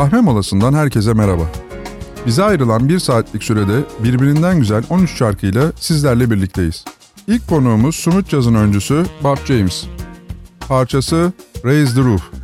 Kahve molasından herkese merhaba. Bize ayrılan bir saatlik sürede birbirinden güzel 13 şarkıyla sizlerle birlikteyiz. İlk konuğumuz Sumut Caz'ın öncüsü Bob James. Parçası Raise the Roof.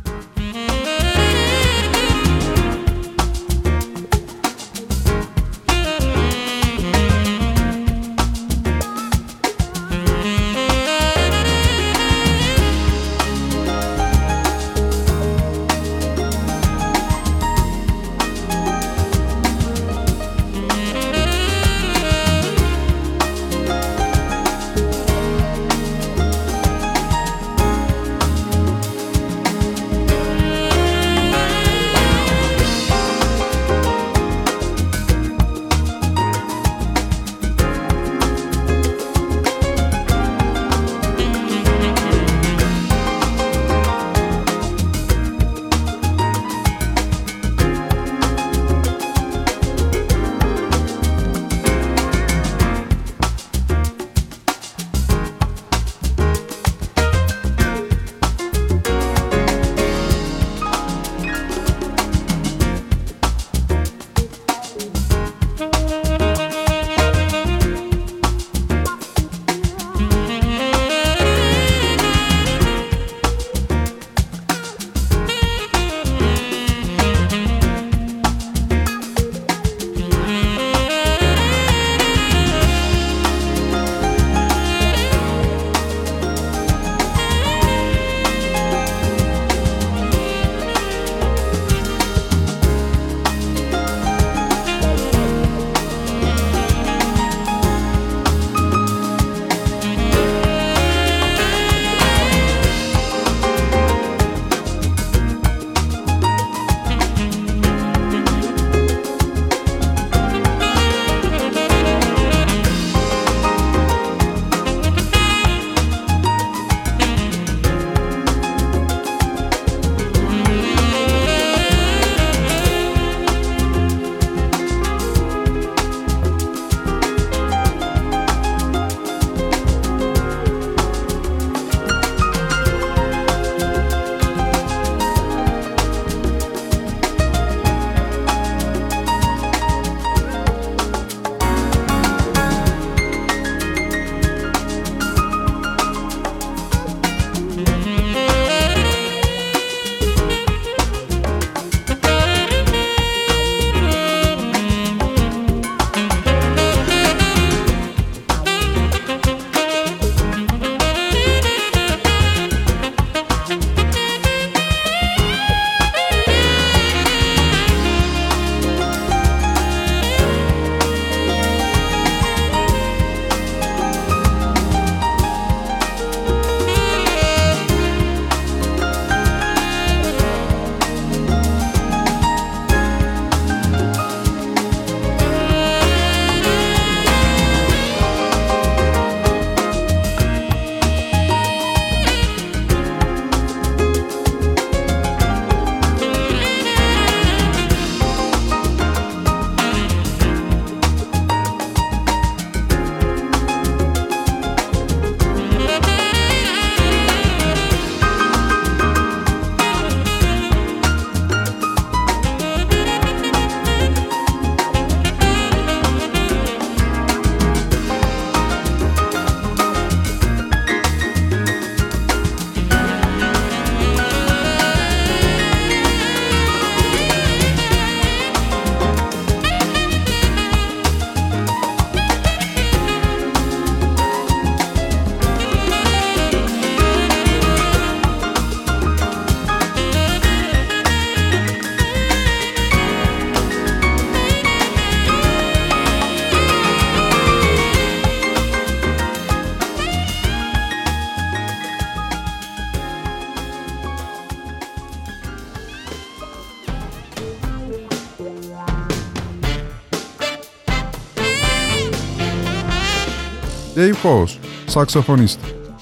Dave Coase, saksafonist.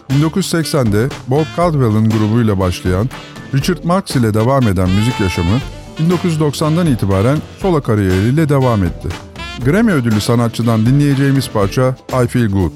1980'de Bob Caldwell'ın grubuyla başlayan, Richard Marx ile devam eden müzik yaşamı 1990'dan itibaren solo kariyeriyle devam etti. Grammy ödüllü sanatçıdan dinleyeceğimiz parça I Feel Good.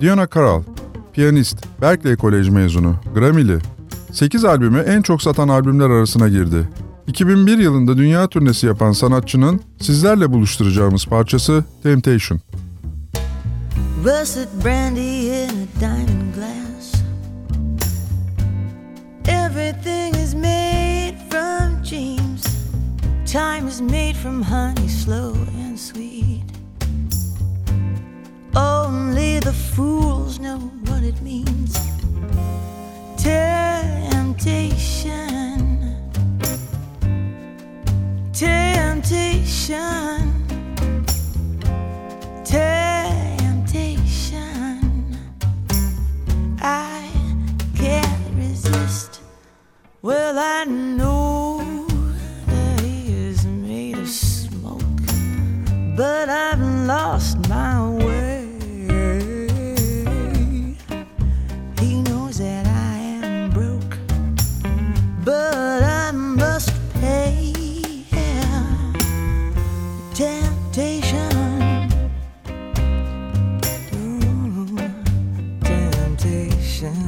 Diana Carroll, piyanist, Berkeley Kolej mezunu, Grammy'li. 8 albümü en çok satan albümler arasına girdi. 2001 yılında dünya turnesi yapan sanatçının sizlerle buluşturacağımız parçası Temptation. Russet brandy in a diamond Time is made from honey slow and sweet Only the fools know what it means. Temptation. Temptation. Temptation. I can't resist. Well, I know but I've lost my way. He knows that I am broke, but I must pay temptation. Temptation.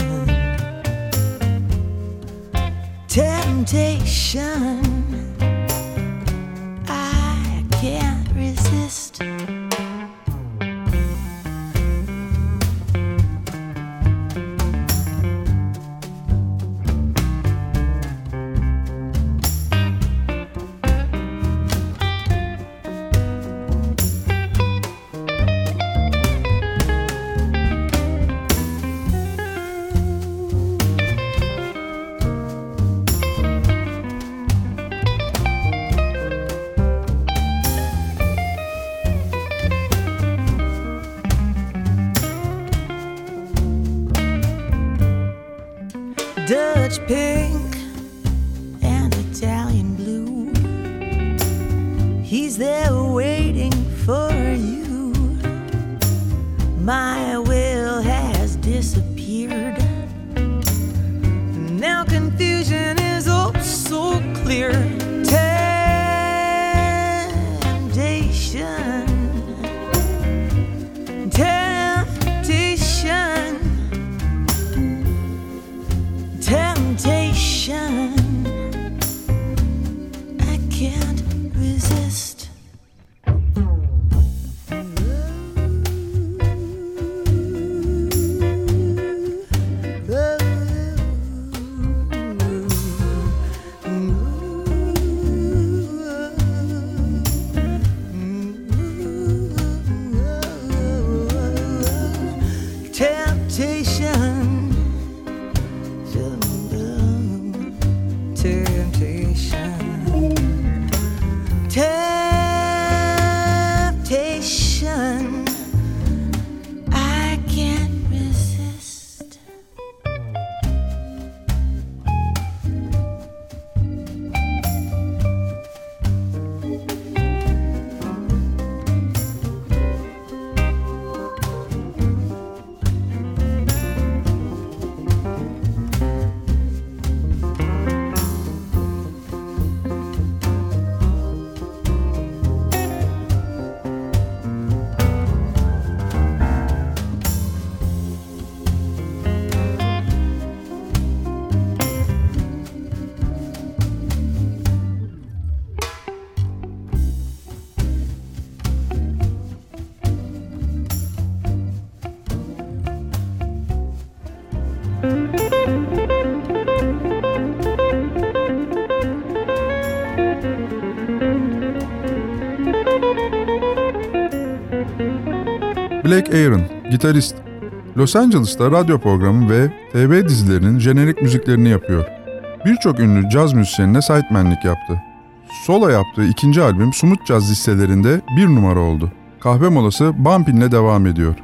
Temptation. Black Aaron, gitarist. Los Angeles'ta radyo programı ve TV dizilerinin jenerik müziklerini yapıyor. Birçok ünlü caz müzisyenine sidemenlik yaptı. Solo yaptığı ikinci albüm Sumut Caz listelerinde bir numara oldu. Kahve molası Bumpin'le devam ediyor.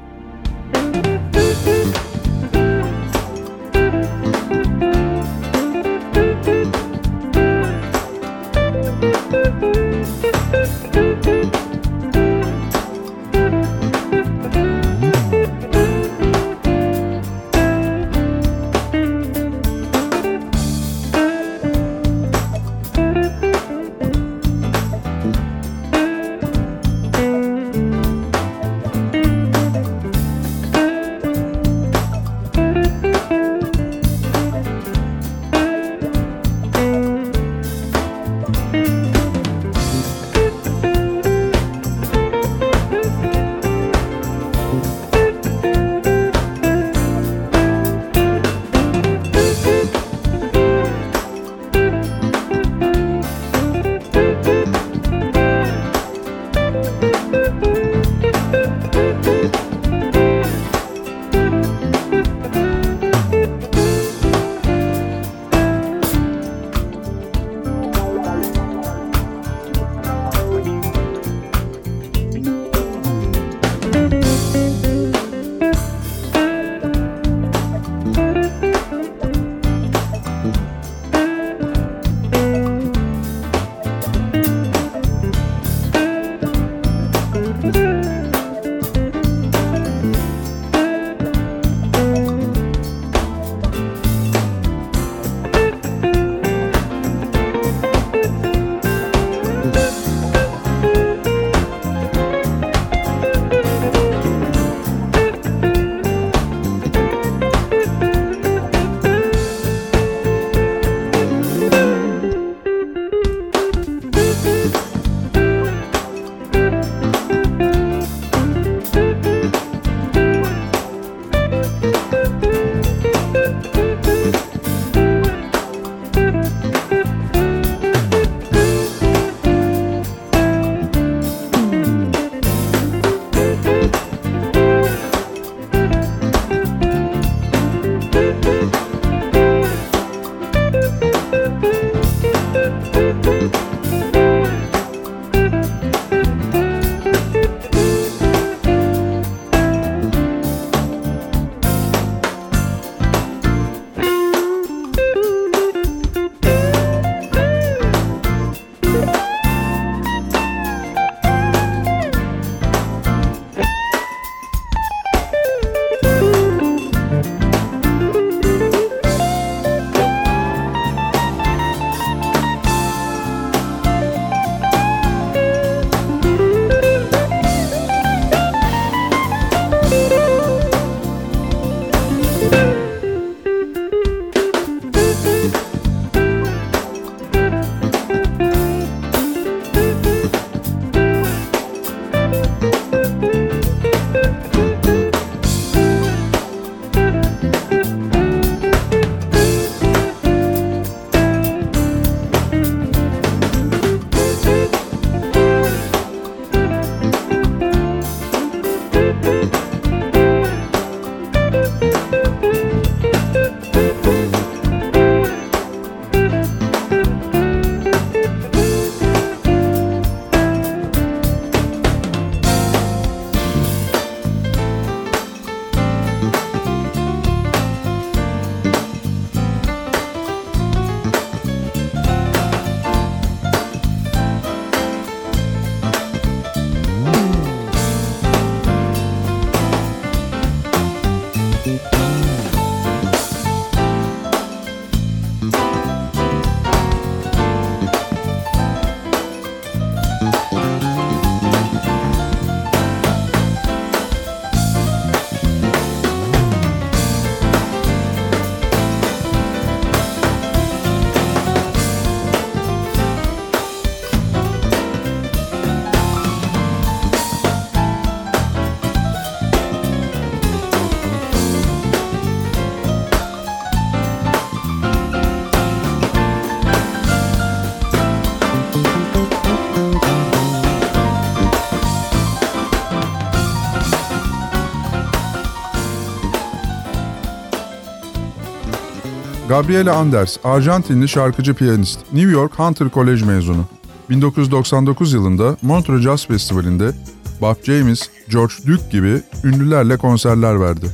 Gabriela Anders, Arjantinli şarkıcı piyanist, New York Hunter College mezunu. 1999 yılında Montreux Jazz Festivali'nde Bob James, George Duke gibi ünlülerle konserler verdi.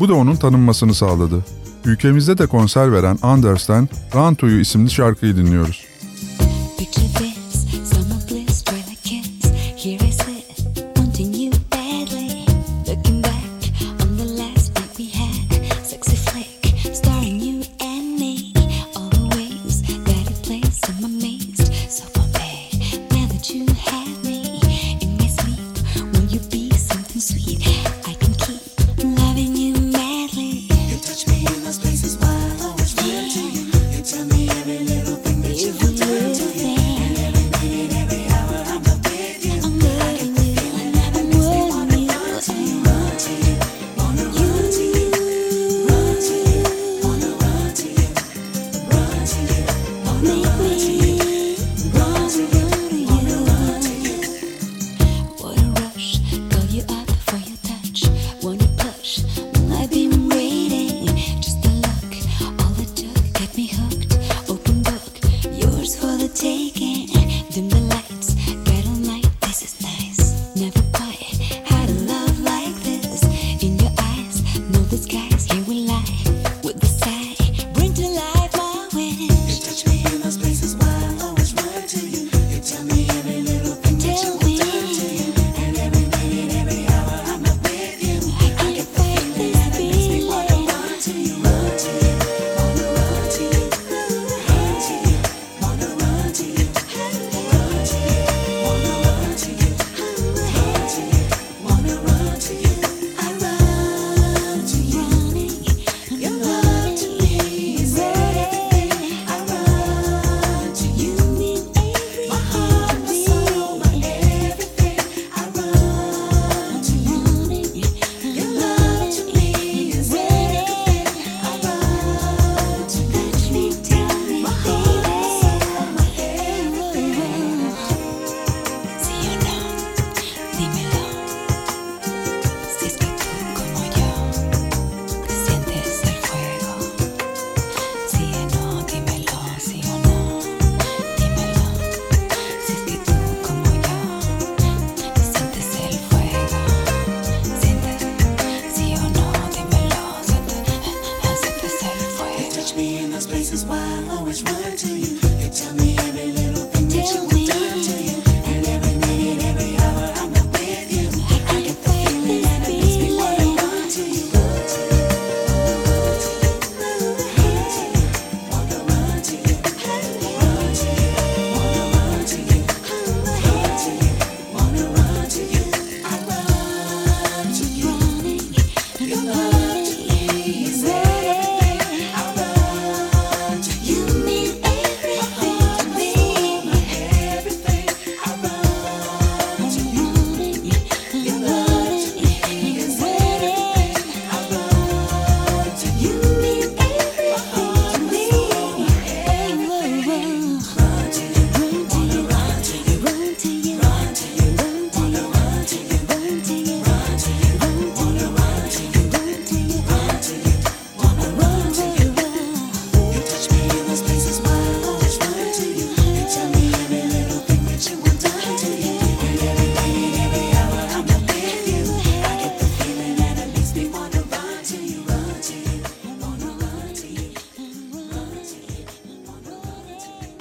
Bu da onun tanınmasını sağladı. Ülkemizde de konser veren Anders'ten Run isimli şarkıyı dinliyoruz. Peki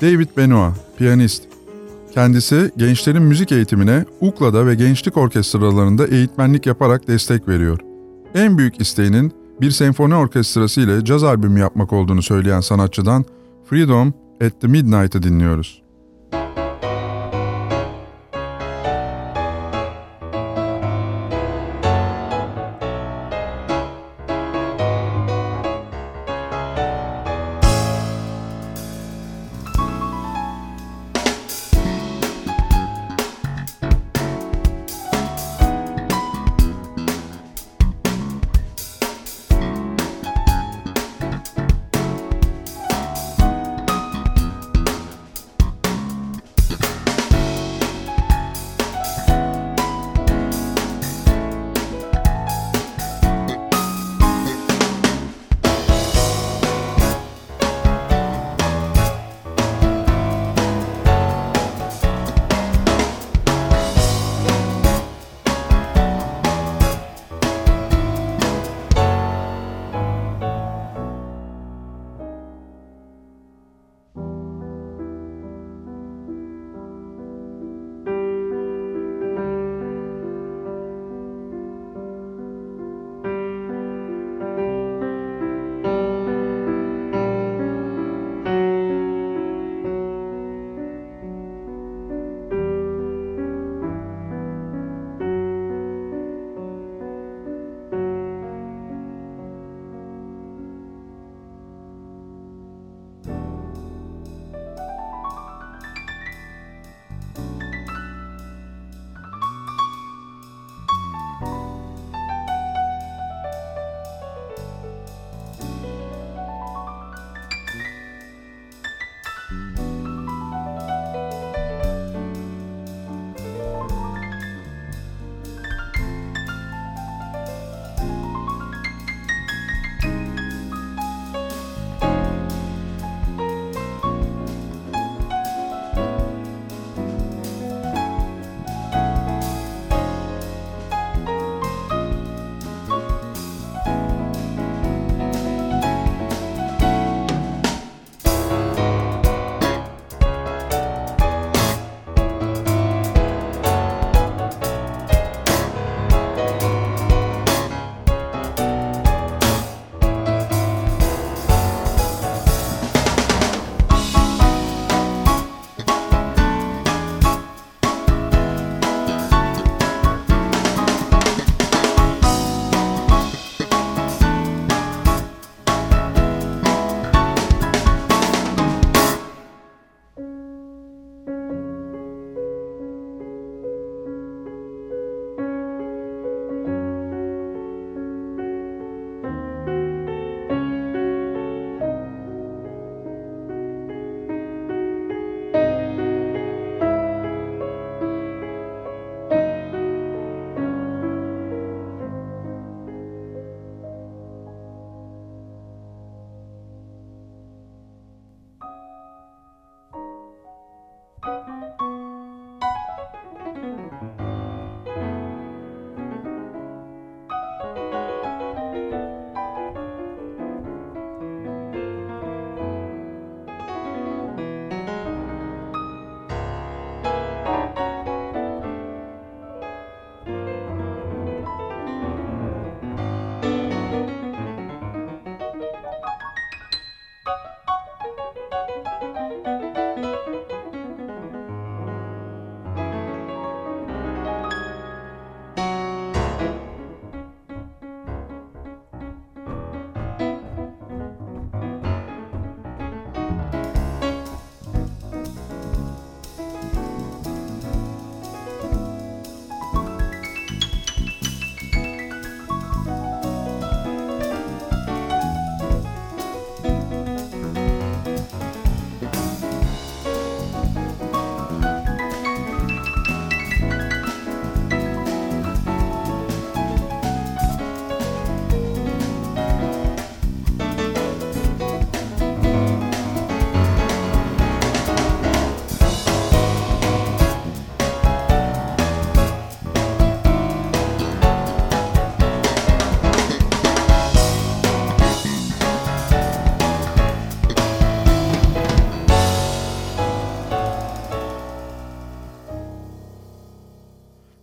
David Benoit, piyanist. Kendisi gençlerin müzik eğitimine UKLA'da ve gençlik orkestralarında eğitmenlik yaparak destek veriyor. En büyük isteğinin bir senfoni orkestrası ile caz albümü yapmak olduğunu söyleyen sanatçıdan Freedom at the Midnight'ı dinliyoruz.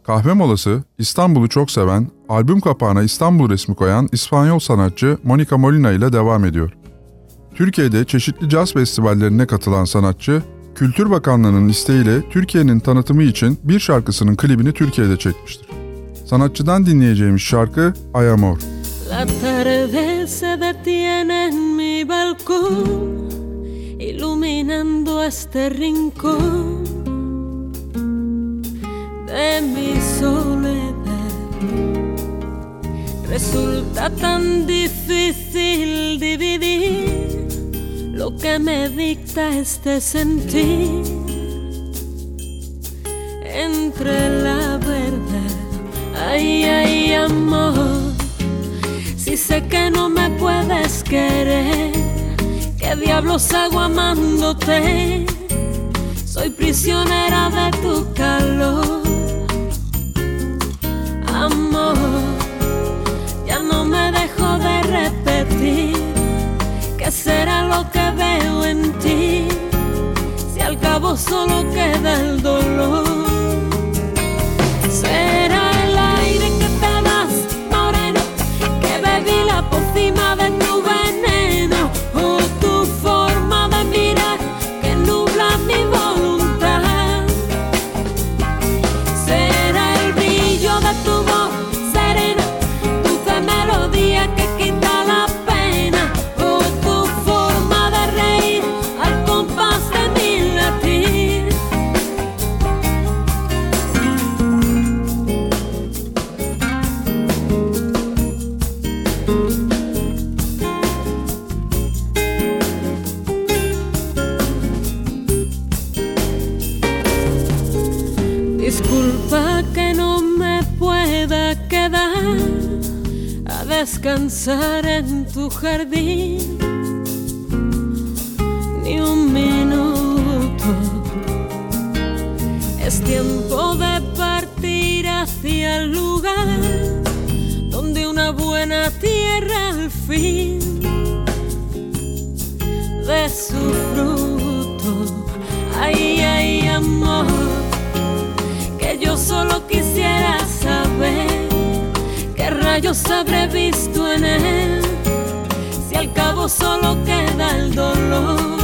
Kahve molası İstanbul'u çok seven, albüm kapağına İstanbul resmi koyan İspanyol sanatçı Monica Molina ile devam ediyor. Türkiye'de çeşitli caz festivallerine katılan sanatçı, Kültür Bakanlığı'nın isteğiyle Türkiye'nin tanıtımı için bir şarkısının klibini Türkiye'de çekmiştir. Sanatçıdan dinleyeceğimiz şarkı Ay Amor. La tarde se detiene en mi balcón, iluminando este rincón de mi soledad. Resulta tan difícil dividir lo que me dicta este sentir entre la verdad. Ay, ay, amor. Si sé que no me puedes querer, ¿qué diablos hago amándote? Soy prisionera de tu calor, amor. Ya no me dejo de repetir qué será lo que veo en ti. Si al cabo solo queda el dolor, será el aire que te das, moreno que bebí la pócima de descansar en tu jardín habré visto en él, si al cabo solo queda el dolor.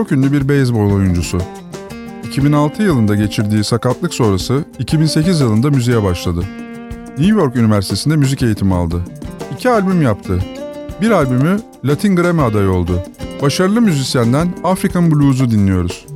Çok ünlü bir beyzbol oyuncusu. 2006 yılında geçirdiği sakatlık sonrası 2008 yılında müziğe başladı. New York Üniversitesi'nde müzik eğitimi aldı. İki albüm yaptı. Bir albümü Latin Grammy adayı oldu. Başarılı müzisyenden African Blues'u dinliyoruz.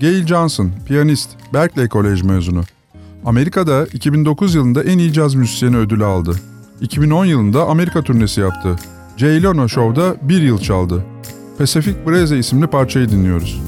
Gail Johnson, piyanist, Berkeley Kolej mezunu. Amerika'da 2009 yılında en iyi caz müzisyeni ödülü aldı. 2010 yılında Amerika turnesi yaptı. Jay Leno Show'da bir yıl çaldı. Pacific Breeze isimli parçayı dinliyoruz.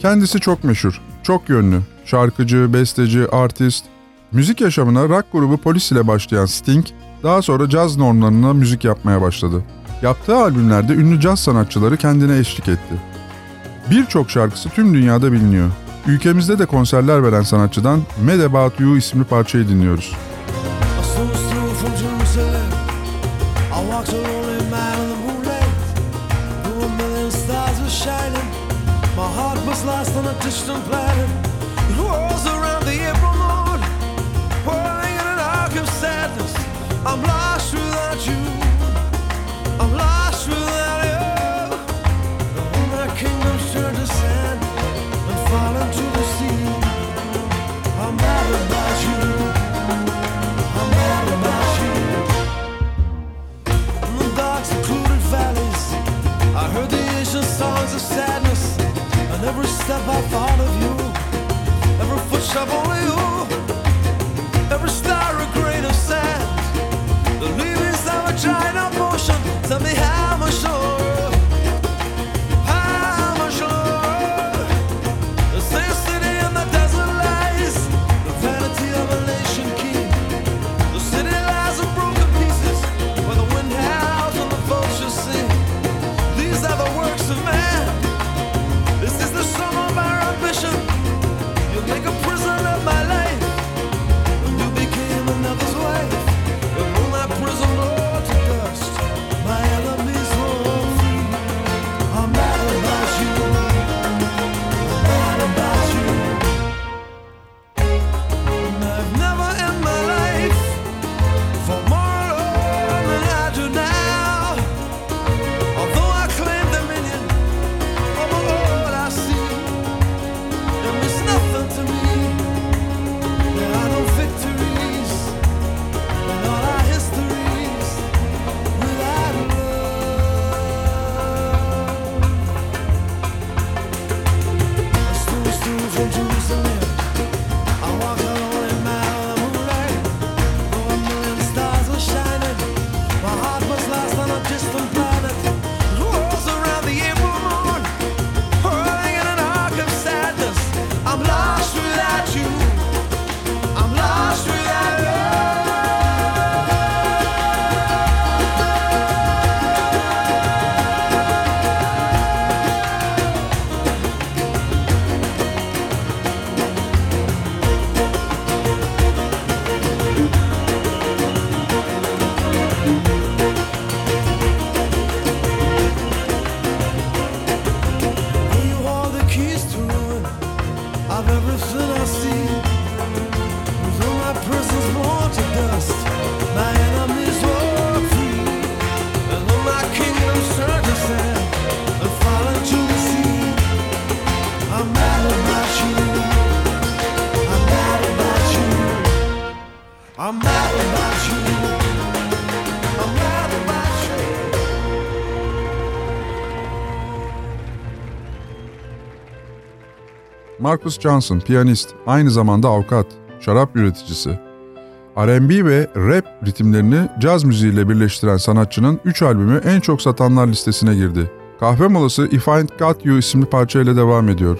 Kendisi çok meşhur, çok yönlü. Şarkıcı, besteci, artist. Müzik yaşamına rock grubu Polis ile başlayan Sting, daha sonra caz normlarına müzik yapmaya başladı. Yaptığı albümlerde ünlü caz sanatçıları kendine eşlik etti. Birçok şarkısı tüm dünyada biliniyor. Ülkemizde de konserler veren sanatçıdan Mad About You isimli parçayı dinliyoruz. I My heart was lost on a distant planet. It whirls around the April moon, whirling in an arc of sadness. I'm lost every step I thought of you, every footstep only you, Marcus Johnson, piyanist, aynı zamanda avukat, şarap üreticisi. R&B ve rap ritimlerini caz müziğiyle birleştiren sanatçının 3 albümü en çok satanlar listesine girdi. Kahve molası If I Ain't Got You isimli parçayla devam ediyor.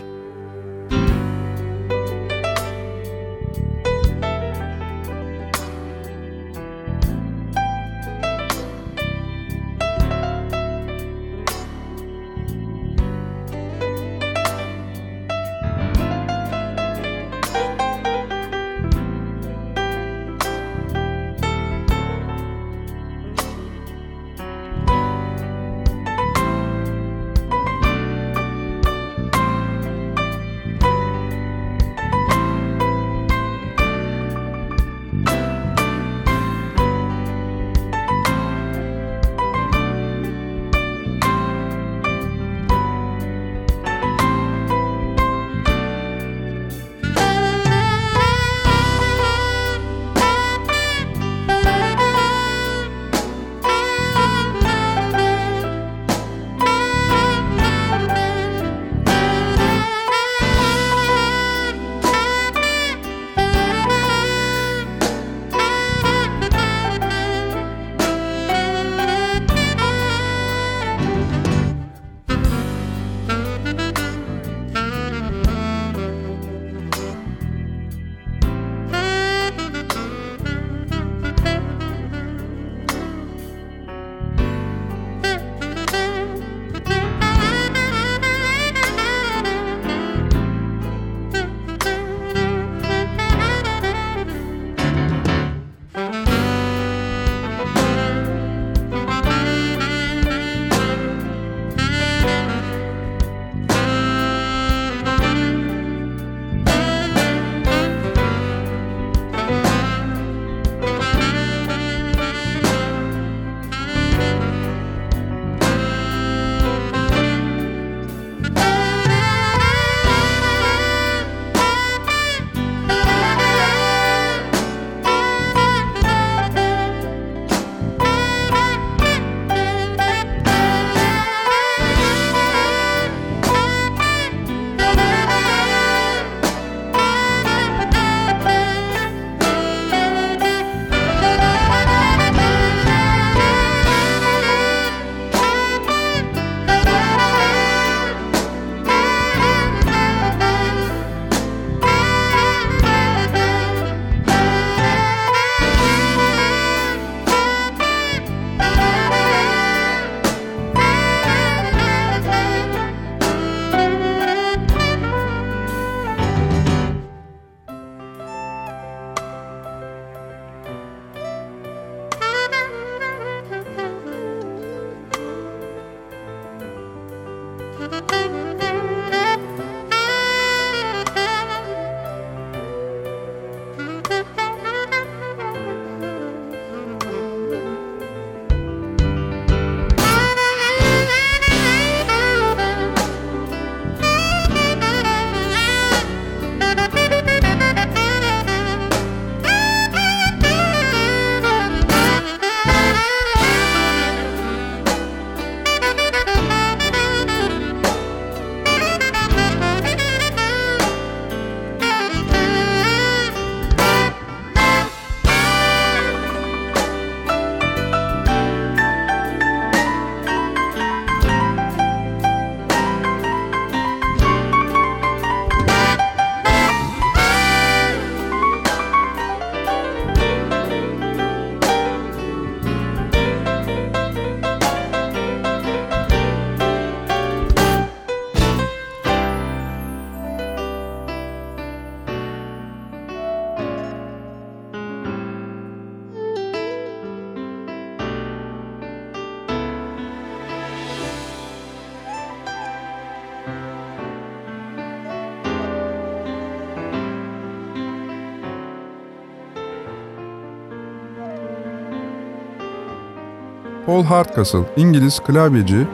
Paul Hardcastle, İngiliz klavyeci,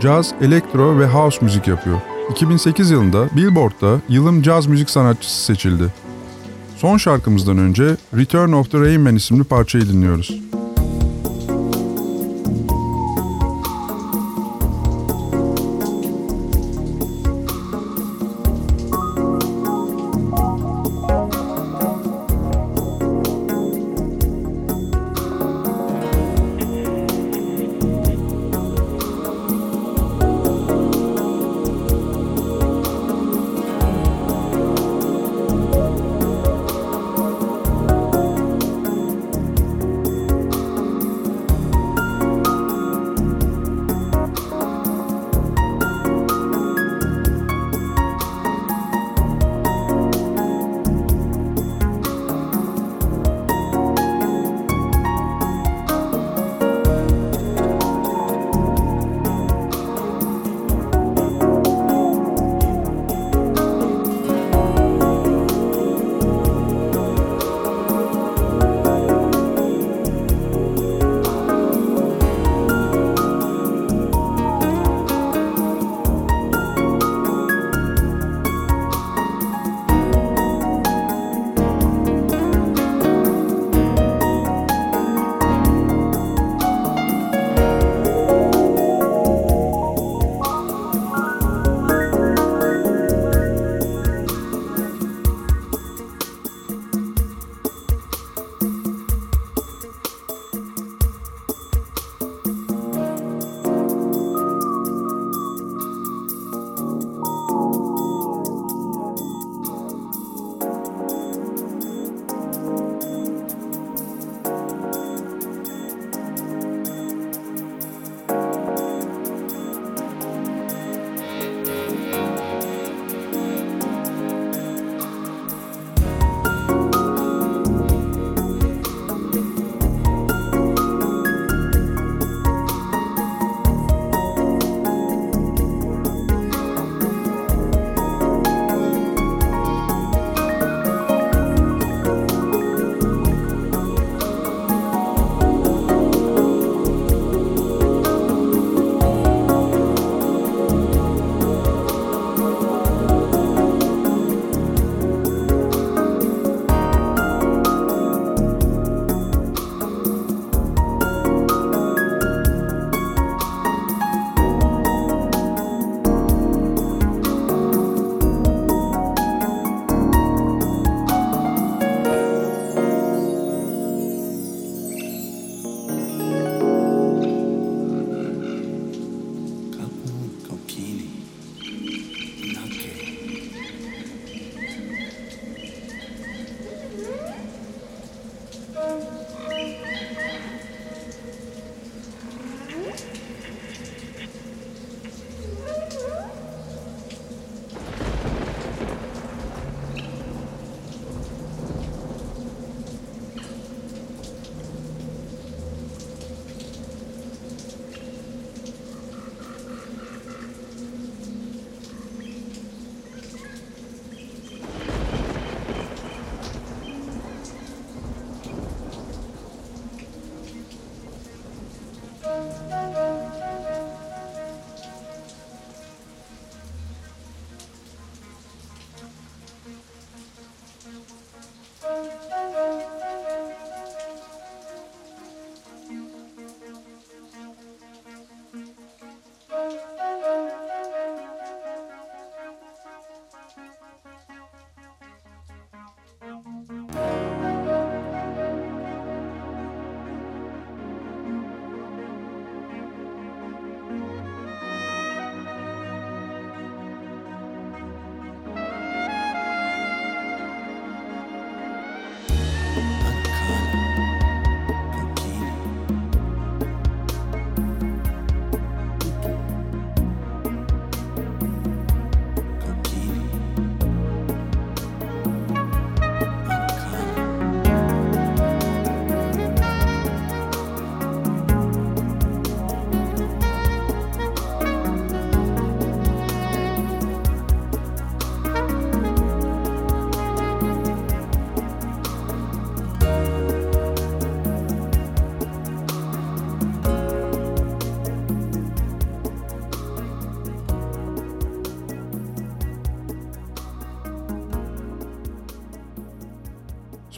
caz, elektro ve house müzik yapıyor. 2008 yılında Billboard'da yılın caz müzik sanatçısı seçildi. Son şarkımızdan önce Return of the Rain Man isimli parçayı dinliyoruz.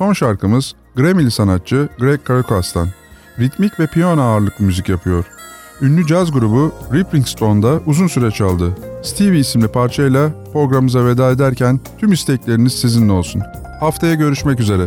Son şarkımız Grammy'li sanatçı Greg Caracas'tan. Ritmik ve piyano ağırlıklı müzik yapıyor. Ünlü caz grubu Rippling Stone'da uzun süre çaldı. Stevie isimli parçayla programımıza veda ederken tüm istekleriniz sizinle olsun. Haftaya görüşmek üzere.